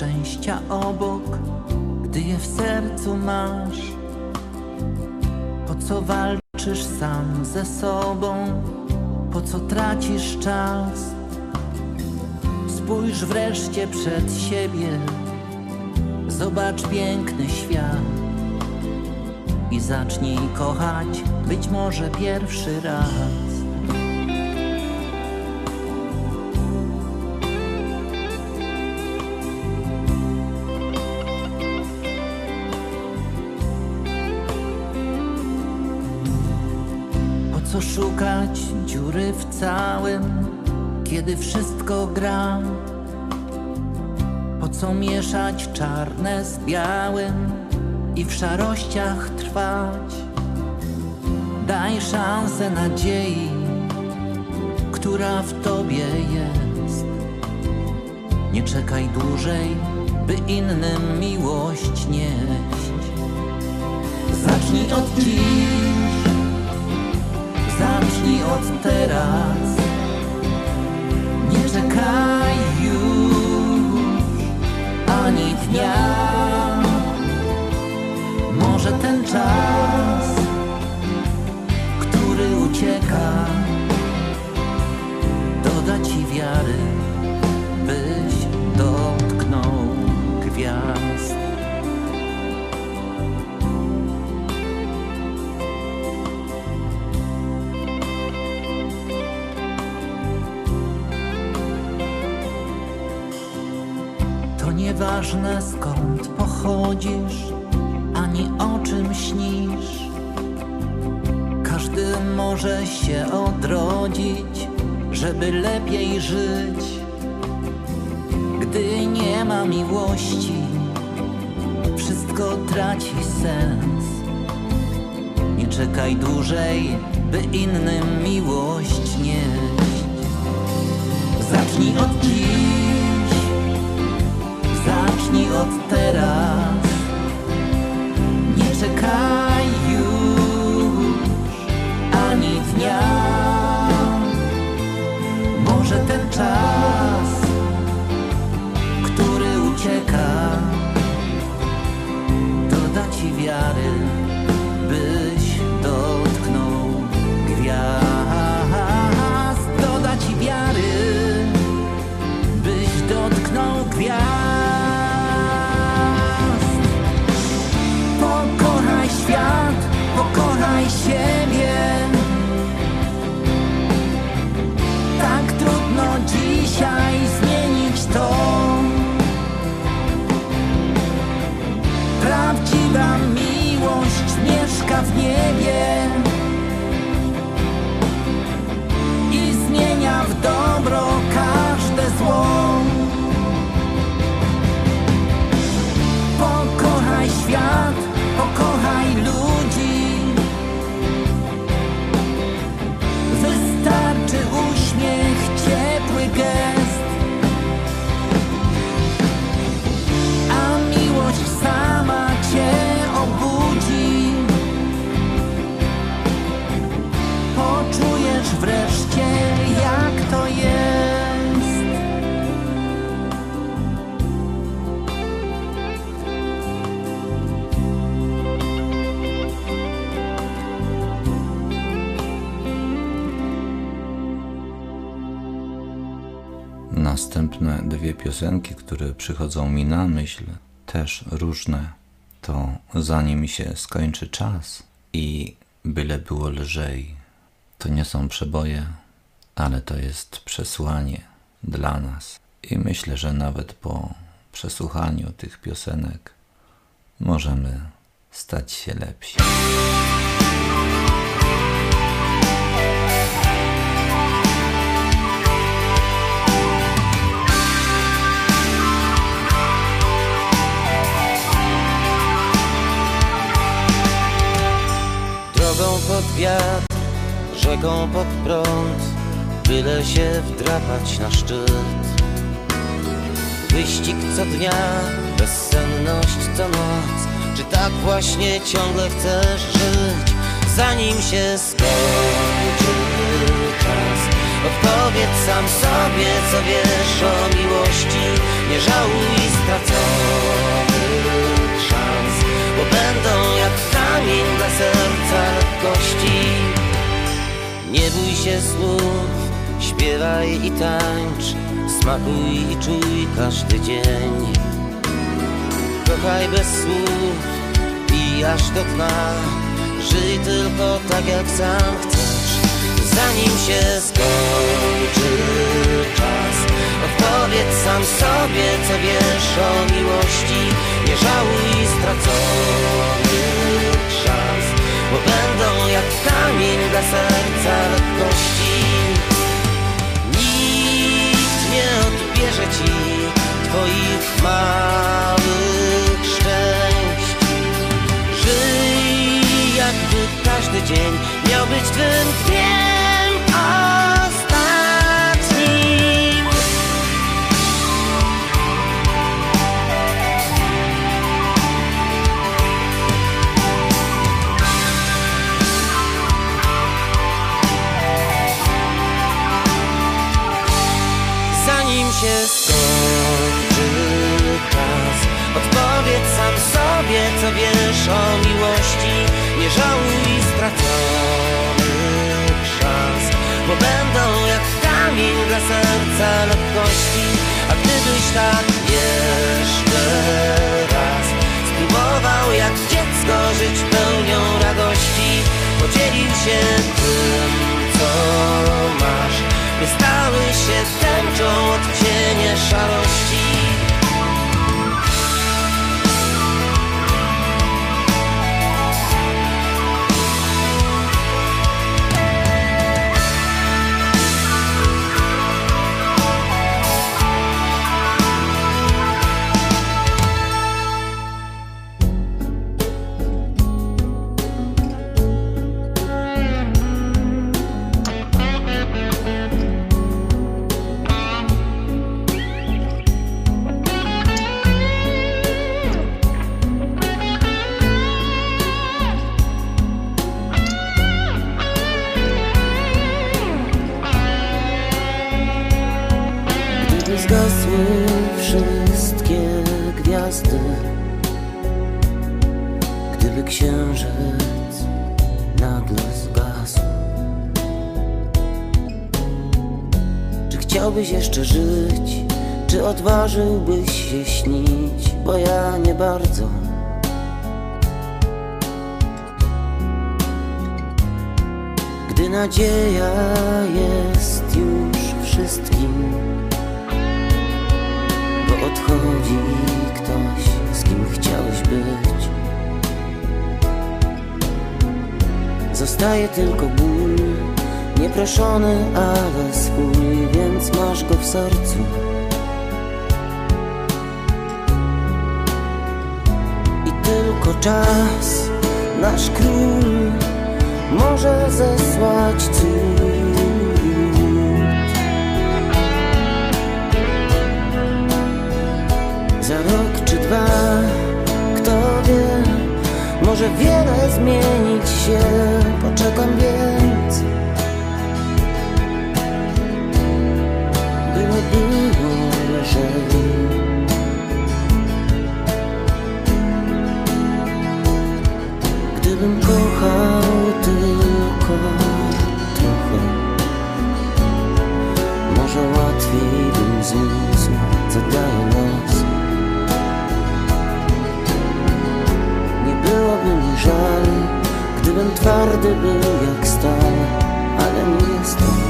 szczęścia obok, gdy je w sercu masz. Po co walczysz sam ze sobą? Po co tracisz czas? Spójrz wreszcie przed siebie, zobacz piękny świat i zacznij kochać być może pierwszy raz. Szukać dziury w całym, kiedy wszystko gra? Po co mieszać czarne z białym i w szarościach trwać? Daj szansę nadziei, która w tobie jest. Nie czekaj dłużej, by innym miłość nieść. Zacznij od dziś, zacznij od teraz. Nie czekaj już ani dnia. Nieważne skąd pochodzisz, ani o czym śnisz. Każdy może się odrodzić, żeby lepiej żyć. Gdy nie ma miłości, wszystko traci sens. Nie czekaj dłużej, by innym miłość nieść. Zacznij od od teraz. Mieszka w Następne dwie piosenki, które przychodzą mi na myśl, też różne, to Zanim się skończy czas i Byle było lżej. To nie są przeboje, ale to jest przesłanie dla nas. I myślę, że nawet po przesłuchaniu tych piosenek możemy stać się lepsi. Wiatr, rzeką pod prąd Byle się wdrapać na szczyt. Wyścig co dnia, bezsenność co noc Czy tak właśnie ciągle chcesz żyć? Zanim się skończy czas Odpowiedz sam sobie, co wiesz o miłości. Nie żałuj straconych szans Bo będą jak kamień dla serca lekkości Nie bój się snów, śpiewaj i tańcz Smakuj i czuj każdy dzień. Kochaj bez słów i aż do dna Żyj tylko tak jak sam chcesz. Zanim się skończy czas Odpowiedz sam sobie co wiesz o miłości. Nie żałuj straconych kamień dla serca lekkości Nikt nie odbierze ci twoich małych szczęść. Żyj jakby każdy dzień miał być twym dniem tak jeszcze raz. Spróbował jak dziecko żyć pełnią radości. Podzielił się księżyc nagle zgasł Czy chciałbyś jeszcze żyć? Czy odważyłbyś się śnić? Bo ja nie bardzo Gdy nadzieja jest już wszystkim bo odchodzi ktoś, z kim chciałeś być. Zostaje tylko ból, nieproszony, ale swój, więc masz go w sercu. I tylko czas, nasz król, może zesłać lżej. Gdybym kochał tylko trochę, może łatwiej bym zniósł, co daje los. Nie byłoby mi żal, gdybym twardy był jak stal, ale nie jestem.